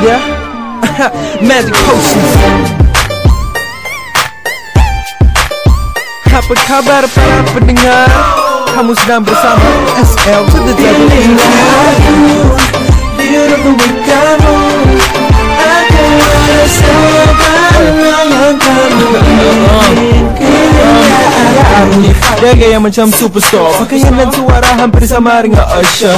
dia? Magic Potions Apa kabar para pendengar? Kamu sedang bersama SL to the W Dia Dia gaya macam superstar. Pakaian dan suara hampir sama dengan Usher.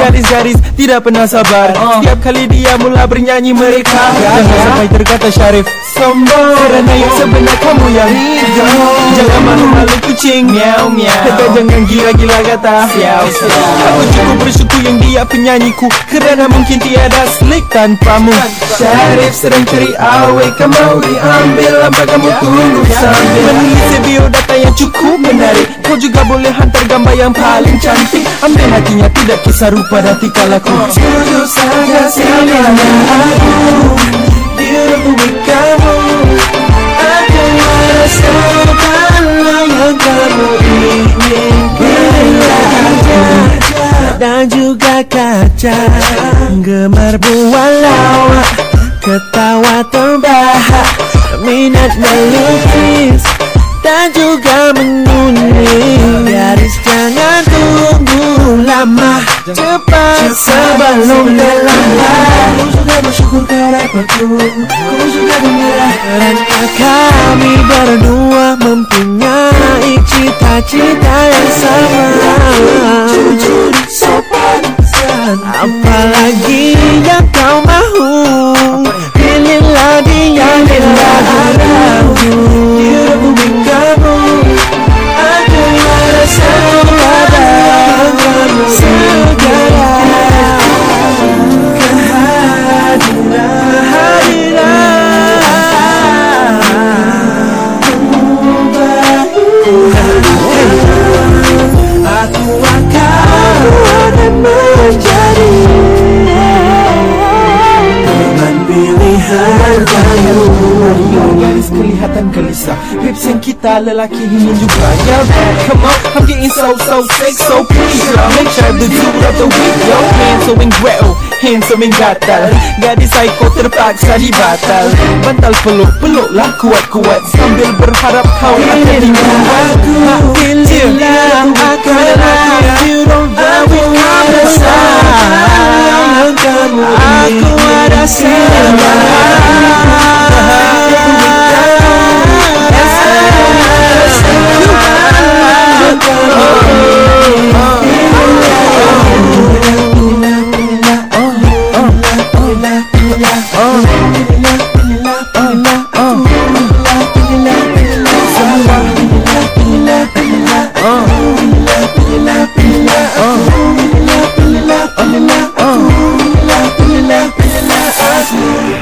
Gadis-gadis tidak pernah sabar. Setiap kali dia mula bernyanyi mereka Jangan sampai terkata Syarif Sombong. Kerana yang sebenar kamu yang hijau Jangan malu-malu kucing Miau miau. Kata jangan gila-gila kata Siau siau. Aku cukup bersyukur yang dia penyanyiku Kerana mungkin tiada slick tanpamu Syarif sedang cari awe. Kamu diambil Apa kamu tunggu sambil Menulis biodata yang cukup menarik. Kau juga boleh hantar gambar yang paling cantik. Ambil hatinya tidak kisah rupa dan tingkah laku Jujur saja siapa aku. Dia menemui kamu Aku rasa kalau yang kamu inginkan. Dan juga kaca Gemar buah lawak Ketawa terbahak. Minat melukis. Dan juga menulis Cepat sebelum terlambat Aku sudah bersyukur kau dapatku Aku sudah gembira Karena kami berdua mempunyai cita-cita gelisah Hips yang kita lelaki ingin juga. Yeah man, come on. I'm getting so so sick So please girl. Make sure the dude of the week Yo, handsome and gretel Handsome and gatal. Gadis psycho terpaksa dibatal. Bantal peluk-peluklah kuat-kuat. Sambil berharap kau akan Pilihlah aku You